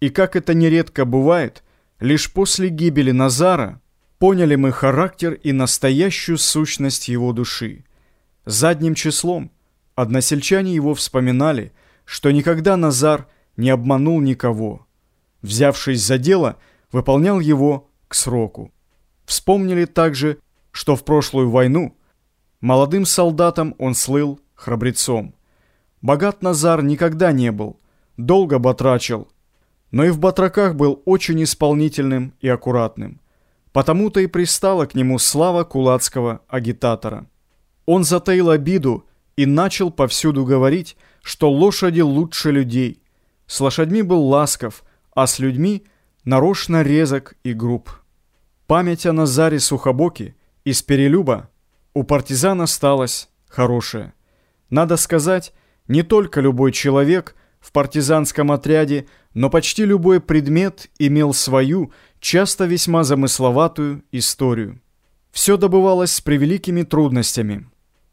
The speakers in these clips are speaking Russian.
И как это нередко бывает, лишь после гибели Назара поняли мы характер и настоящую сущность его души. Задним числом односельчане его вспоминали, что никогда Назар не обманул никого. Взявшись за дело, выполнял его к сроку. Вспомнили также, что в прошлую войну молодым солдатам он слыл храбрецом. Богат Назар никогда не был, долго батрачил, но и в батраках был очень исполнительным и аккуратным. Потому-то и пристала к нему слава кулацкого агитатора. Он затаил обиду и начал повсюду говорить, что лошади лучше людей. С лошадьми был ласков, а с людьми нарочно резок и груб. Память о Назаре Сухобоке из Перелюба у партизан осталась хорошая. Надо сказать, не только любой человек в партизанском отряде, но почти любой предмет имел свою, часто весьма замысловатую историю. Все добывалось с превеликими трудностями.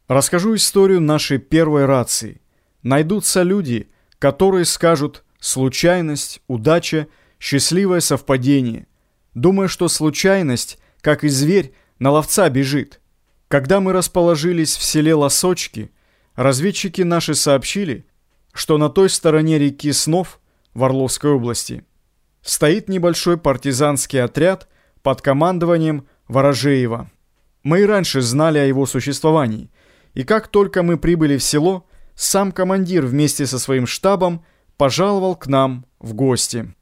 Расскажу историю нашей первой рации. Найдутся люди, которые скажут «случайность», «удача», «счастливое совпадение». Думая, что случайность, как и зверь, на ловца бежит. Когда мы расположились в селе Лосочки, разведчики наши сообщили, что на той стороне реки Снов в Орловской области стоит небольшой партизанский отряд под командованием Ворожеева. Мы и раньше знали о его существовании, и как только мы прибыли в село, сам командир вместе со своим штабом пожаловал к нам в гости.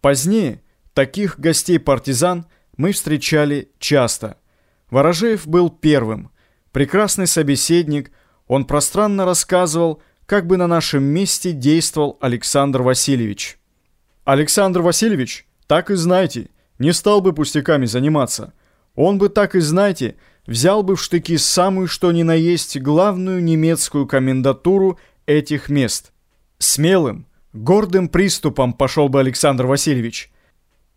Позднее таких гостей-партизан мы встречали часто. Ворожеев был первым. Прекрасный собеседник, он пространно рассказывал, как бы на нашем месте действовал Александр Васильевич. Александр Васильевич, так и знаете, не стал бы пустяками заниматься. Он бы, так и знаете, взял бы в штыки самую что ни на есть главную немецкую комендатуру этих мест. Смелым, гордым приступом пошел бы Александр Васильевич.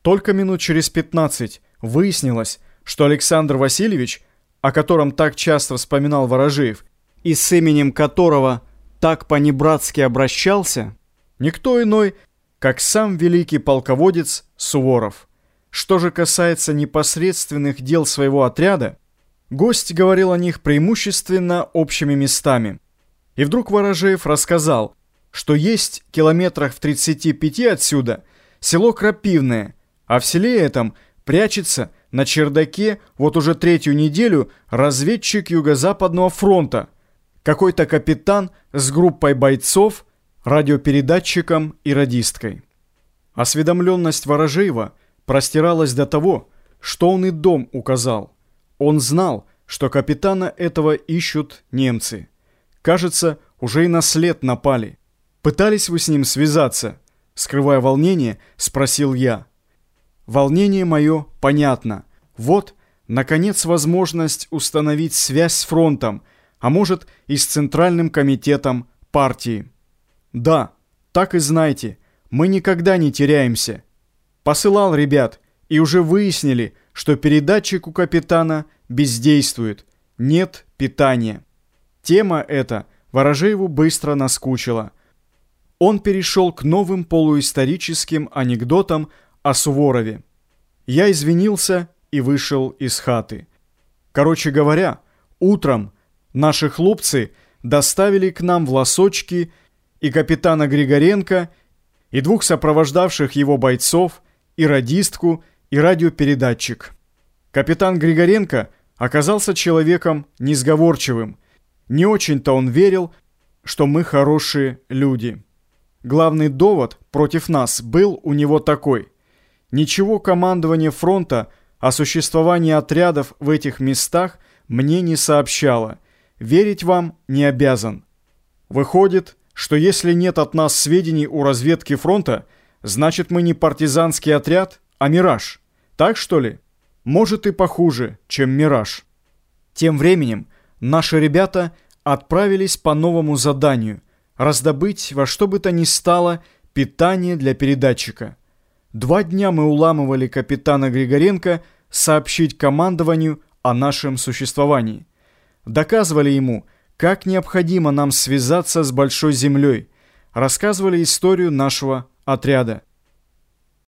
Только минут через 15 выяснилось, что Александр Васильевич, о котором так часто вспоминал Ворожеев, и с именем которого так по-небратски обращался, никто иной, как сам великий полководец Суворов. Что же касается непосредственных дел своего отряда, гость говорил о них преимущественно общими местами. И вдруг Ворожеев рассказал, что есть километрах в 35 отсюда село Крапивное, а в селе этом прячется на чердаке вот уже третью неделю разведчик Юго-Западного фронта, какой-то капитан с группой бойцов, радиопередатчиком и радисткой. Осведомленность Ворожеева простиралась до того, что он и дом указал. Он знал, что капитана этого ищут немцы. Кажется, уже и на след напали. Пытались вы с ним связаться? Скрывая волнение, спросил я. Волнение мое понятно. Вот, наконец, возможность установить связь с фронтом, а может и с Центральным комитетом партии. Да, так и знайте, мы никогда не теряемся. Посылал ребят, и уже выяснили, что передатчик у капитана бездействует, нет питания. Тема эта Ворожееву быстро наскучила. Он перешел к новым полуисторическим анекдотам о Суворове. Я извинился и вышел из хаты. Короче говоря, утром наши хлопцы доставили к нам в лосочки и капитана Григоренко, и двух сопровождавших его бойцов, и радистку, и радиопередатчик. Капитан Григоренко оказался человеком несговорчивым. Не очень-то он верил, что мы хорошие люди. Главный довод против нас был у него такой. Ничего командование фронта о существовании отрядов в этих местах мне не сообщало. Верить вам не обязан. Выходит, что если нет от нас сведений о разведке фронта, значит мы не партизанский отряд, а мираж. Так что ли? Может и похуже, чем мираж. Тем временем наши ребята отправились по новому заданию – раздобыть во что бы то ни стало питание для передатчика – Два дня мы уламывали капитана Григоренко сообщить командованию о нашем существовании. Доказывали ему, как необходимо нам связаться с Большой Землей. Рассказывали историю нашего отряда.